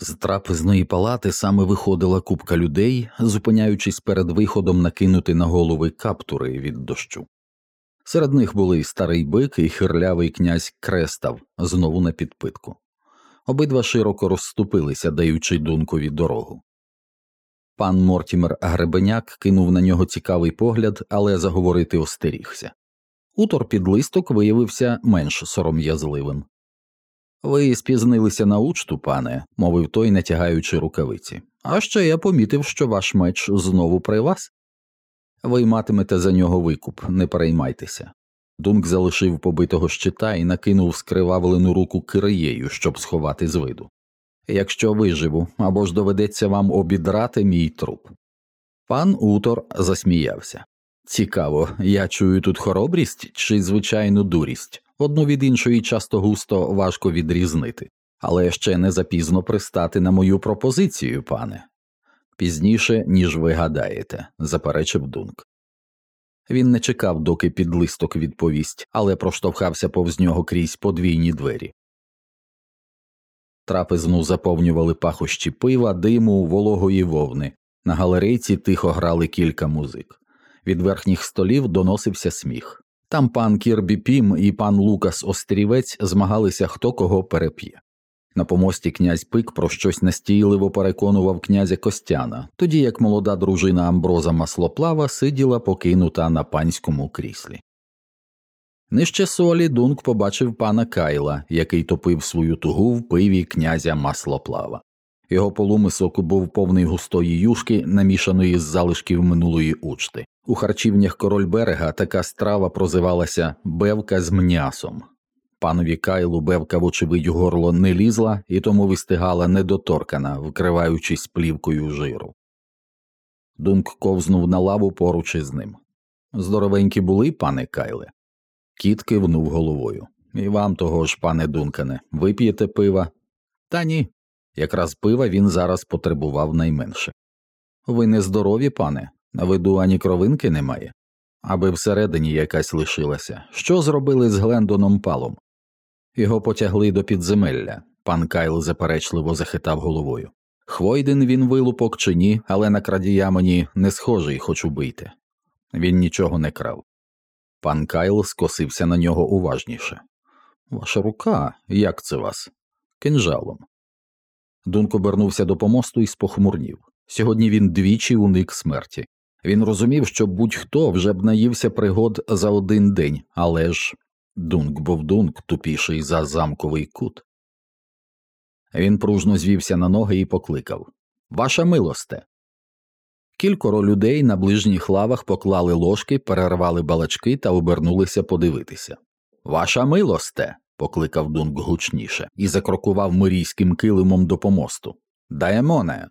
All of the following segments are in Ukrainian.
З трапезної палати саме виходила купка людей, зупиняючись перед виходом накинути на голови каптури від дощу. Серед них були й старий бик і хирлявий князь Крестав, знову на підпитку. Обидва широко розступилися, даючи дункові дорогу. Пан Мортімер Гребеняк кинув на нього цікавий погляд, але заговорити остерігся. Утор підлисток виявився менш сором'язливим. Ви спізнилися на учту, пане, мовив той, натягаючи рукавиці. А ще я помітив, що ваш меч знову при вас. Ви матимете за нього викуп, не переймайтеся. Дунк залишив побитого щита і накинув скривавлену руку кириєю, щоб сховати з виду. Якщо виживу, або ж доведеться вам обідрати мій труп. Пан Утор засміявся. Цікаво, я чую тут хоробрість чи звичайну дурість. Одну від іншої часто густо важко відрізнити, але ще не запізно пристати на мою пропозицію, пане. Пізніше, ніж ви гадаєте, заперечив Дунк. Він не чекав, доки підлисток відповість, але проштовхався повз нього крізь подвійні двері. Трапезну заповнювали пахощі пива, диму, вологої вовни. На галерейці тихо грали кілька музик. Від верхніх столів доносився сміх. Там пан Кірбі Пім і пан Лукас Острівець змагалися, хто кого переп'є. На помості князь Пик про щось настійливо переконував князя Костяна, тоді як молода дружина Амброза Маслоплава сиділа покинута на панському кріслі. Нижче солі Дунк побачив пана Кайла, який топив свою тугу в пиві князя Маслоплава. Його полумисок був повний густої юшки, намішаної з залишків минулої учти. У харчівнях король берега така страва прозивалася бевка з м'ясом. Панові Кайлу бевка, вочевидь, горло не лізла і тому вистигала недоторкана, вкриваючись плівкою жиру. Дунк ковзнув на лаву поруч із ним. Здоровенькі були, пане Кайле. Кіт кивнув головою. І вам того ж, пане Дункане, вип'єте пива? Та ні. Якраз пива він зараз потребував найменше. Ви не здорові, пане, на виду ані кровинки немає, аби всередині якась лишилася. Що зробили з Глендоном Палом? Його потягли до підземелля. Пан Кайл заперечливо захитав головою. Хвойден він вилупок чи ні, але на крадія мені не схожий, хоч убийте. Він нічого не крав. Пан Кайл скосився на нього уважніше. Ваша рука, як це вас? Кинжалом. Дунк обернувся до помосту і спохмурнів. Сьогодні він двічі уник смерті. Він розумів, що будь-хто вже б наївся пригод за один день, але ж Дунк був дунк тупіший за замковий кут. Він пружно звівся на ноги і покликав Ваша милосте. Кількоро людей на ближніх лавах поклали ложки, перервали балачки та обернулися подивитися. Ваша милосте. Покликав Дунк гучніше і закрокував мирійським килимом до помосту. Даємоне.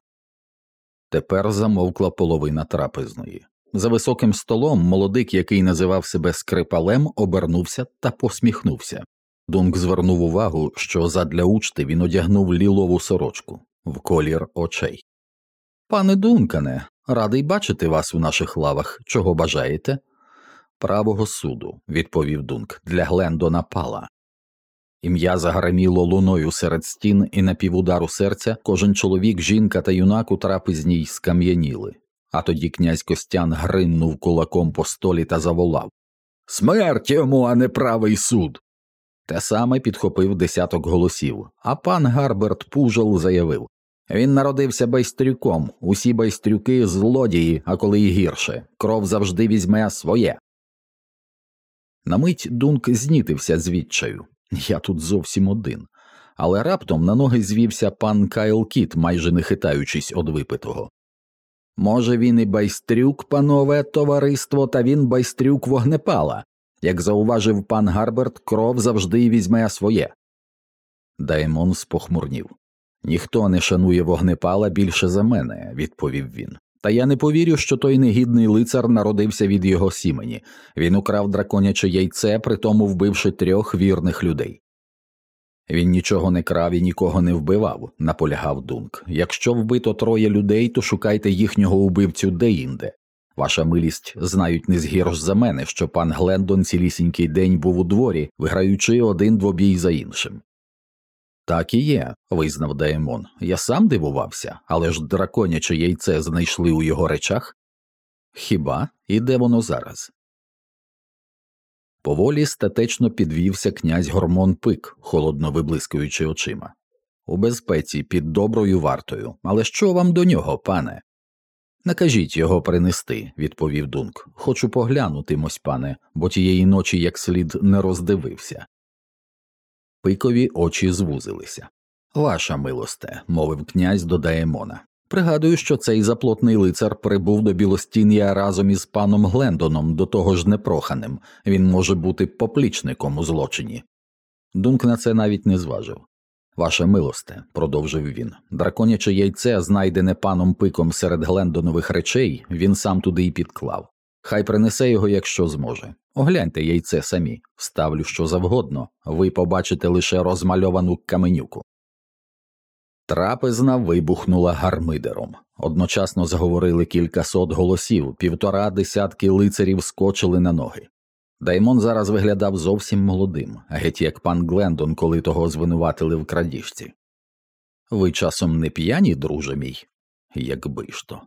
Тепер замовкла половина трапезної. За високим столом молодик, який називав себе скрипалем, обернувся та посміхнувся. Дунк звернув увагу, що задля учти він одягнув лілову сорочку в колір очей. Пане Дункане, радий бачити вас у наших лавах. Чого бажаєте? Правого суду, відповів Дунк, для Глендона Пала. Ім'я загреміло луною серед стін, і на півудару серця кожен чоловік, жінка та юнак у трапезній скам'яніли. А тоді князь Костян гринув кулаком по столі та заволав Смерть йому, а не правий суд. Те саме підхопив десяток голосів, а пан Гарберт Пужел заявив він народився байстрюком, усі байстрюки злодії, а коли й гірше, кров завжди візьме своє. На мить Дунк знітився звідчаю. Я тут зовсім один. Але раптом на ноги звівся пан Кайл Кіт, майже не хитаючись од випитого. Може, він і байстрюк, панове товариство, та він байстрюк вогнепала. Як зауважив пан Гарберт, кров завжди візьме своє. Даймон спохмурнів. Ніхто не шанує вогнепала більше за мене, відповів він. Та я не повірю, що той негідний лицар народився від його сімені. Він украв драконяче яйце, притому вбивши трьох вірних людей. Він нічого не крав і нікого не вбивав, наполягав Дунк. Якщо вбито троє людей, то шукайте їхнього убивцю деінде. Ваша милість знають не згірш за мене, що пан Глендон цілісінький день був у дворі, виграючи один двобій за іншим. Так і є, визнав Даемон. Я сам дивувався, але ж драконяче яйце знайшли у його речах. Хіба і де воно зараз? Поволі статечно підвівся князь Гормон Пик, холодно виблискуючи очима. У безпеці під доброю вартою. Але що вам до нього, пане? Накажіть його принести, відповів Дунк. Хочу поглянути, мось пане, бо тієї ночі як слід не роздивився. Пикові очі звузилися. Ваша милосте, мовив князь до Даемона. Пригадую, що цей заплотний лицар прибув до Білостін'я разом із паном Глендоном, до того ж непроханим, він може бути поплічником у злочині. Дунк на це навіть не зважив. Ваше милосте, продовжив він, драконяче яйце, знайдене паном пиком серед Глендонових речей, він сам туди й підклав. Хай принесе його, якщо зможе. Огляньте яйце самі, ставлю що завгодно, ви побачите лише розмальовану каменюку. Трапезна вибухнула гармидером. Одночасно заговорили кількасот голосів, півтора десятки лицарів скочили на ноги. Даймон зараз виглядав зовсім молодим, геть як пан Глендон, коли того звинуватили в крадіжці. Ви часом не п'яні, друже мій? Якби ж то.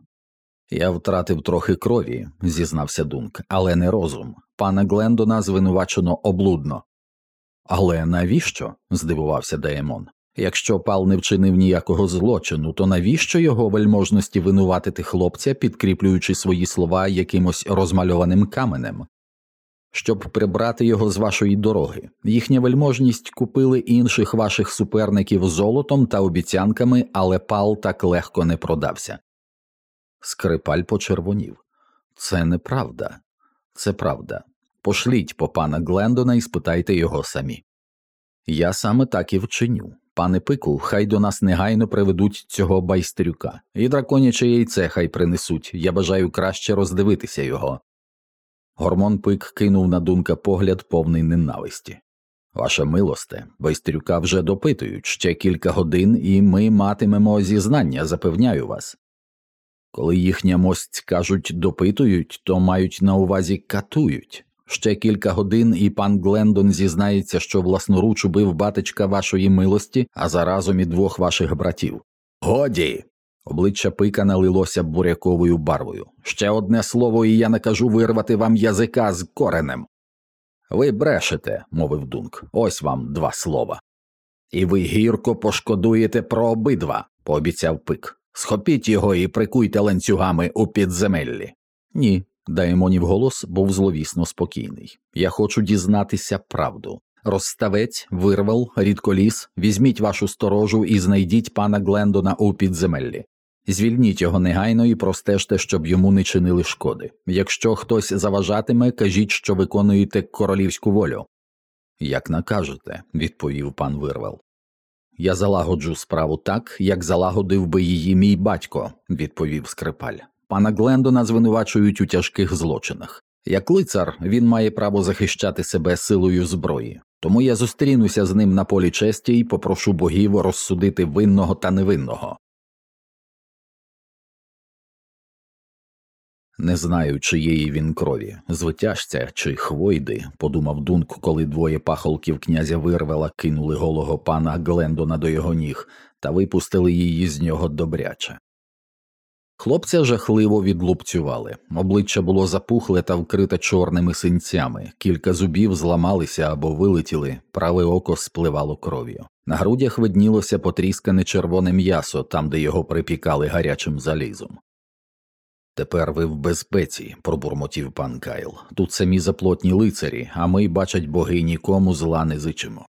Я втратив трохи крові, зізнався Дунк, але не розум. Пана Глендона звинувачено облудно. Але навіщо? здивувався Даємон. Якщо пал не вчинив ніякого злочину, то навіщо його вельможності винуватити хлопця, підкріплюючи свої слова якимось розмальованим каменем? Щоб прибрати його з вашої дороги, їхня вельможність купили інших ваших суперників золотом та обіцянками, але пал так легко не продався. Скрипаль почервонів. Це неправда, це правда. Пошліть по пана Глендона і спитайте його самі. Я саме так і вчиню. Пане пику, хай до нас негайно приведуть цього байстрюка, і драконяче яйце хай принесуть. Я бажаю краще роздивитися його. Гормон пик кинув на дунка погляд повний ненависті. Ваша милосте, байстрюка вже допитують ще кілька годин, і ми матимемо зізнання, запевняю вас. Коли їхня мость кажуть допитують, то мають на увазі катують. Ще кілька годин, і пан Глендон зізнається, що власноруч убив батечка вашої милості, а заразом і двох ваших братів. Годі. Обличчя пика налилося буряковою барвою. Ще одне слово, і я накажу вирвати вам язика з коренем. Ви брешете, мовив Дунк. Ось вам два слова. І ви гірко пошкодуєте про обидва, пообіцяв пик. Схопіть його і прикуйте ланцюгами у підземеллі. Ні, Даймонів голос був зловісно спокійний. Я хочу дізнатися правду. Розставець, вирвал, рідколіс, візьміть вашу сторожу і знайдіть пана Глендона у підземеллі. Звільніть його негайно і простежте, щоб йому не чинили шкоди. Якщо хтось заважатиме, кажіть, що виконуєте королівську волю. Як накажете, відповів пан Вирвал. Я залагоджу справу так, як залагодив би її мій батько, відповів скрипаль. Пана Глендона звинувачують у тяжких злочинах. Як лицар він має право захищати себе силою зброї, тому я зустрінуся з ним на полі честі і попрошу богів розсудити винного та невинного. Не знаю, чиєї він крові, звитяжця чи хвойди, подумав Дунк, коли двоє пахолків князя Вирвела кинули голого пана Глендона до його ніг та випустили її з нього добряче. Хлопця жахливо відлупцювали, обличчя було запухле та вкрите чорними синцями, кілька зубів зламалися або вилетіли, праве око спливало кров'ю. На грудях виднілося потріскане червоне м'ясо там, де його припікали гарячим залізом. Тепер ви в безпеці, пробурмотів пан Кайл. Тут самі заплотні лицарі, а ми, бачать боги, нікому зла не зичимо.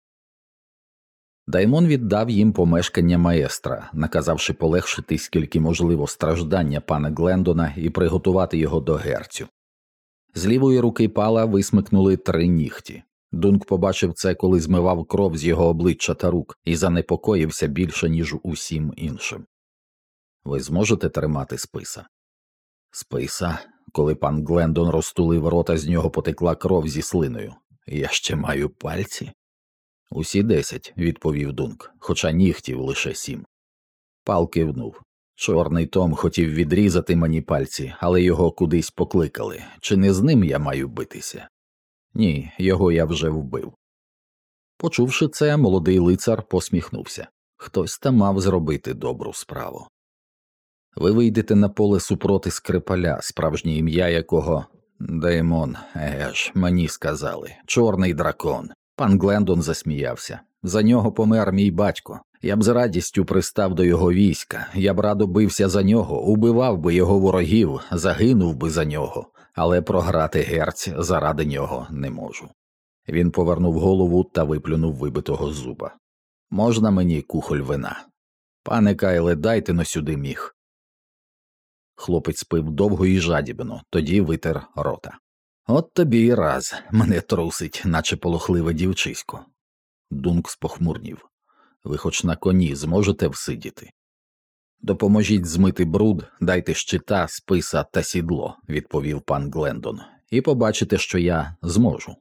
Даймон віддав їм помешкання маестра, наказавши полегшити скільки можливо страждання пана Глендона і приготувати його до герцю. З лівої руки пала висмикнули три нігті. Дунк побачив це, коли змивав кров з його обличчя та рук, і занепокоївся більше, ніж усім іншим. Ви зможете тримати списа? Списа, коли пан Глендон розтулив рота, з нього потекла кров зі слиною. Я ще маю пальці. Усі десять, відповів Дунк, хоча нігтів лише сім. Пал кивнув. Чорний Том хотів відрізати мені пальці, але його кудись покликали. Чи не з ним я маю битися? Ні, його я вже вбив. Почувши це, молодий лицар посміхнувся хтось там мав зробити добру справу. Ви вийдете на поле супроти скрипаля, справжнє ім'я якого Деймон, еге ж, мені сказали, чорний дракон. Пан Глендон засміявся. За нього помер мій батько. Я б з радістю пристав до його війська, я б радо бився за нього, убивав би його ворогів, загинув би за нього, але програти герць заради нього не можу. Він повернув голову та виплюнув вибитого зуба. Можна мені кухоль вина? Пане Кайле, дайте но сюди міг. Хлопець пив довго і жадібно, тоді витер рота. От тобі й раз мене трусить, наче полохливе дівчисько. Дунк спохмурнів. Ви хоч на коні зможете всидіти. Допоможіть змити бруд, дайте щита, списа та сідло, відповів пан Глендон, і побачите, що я зможу.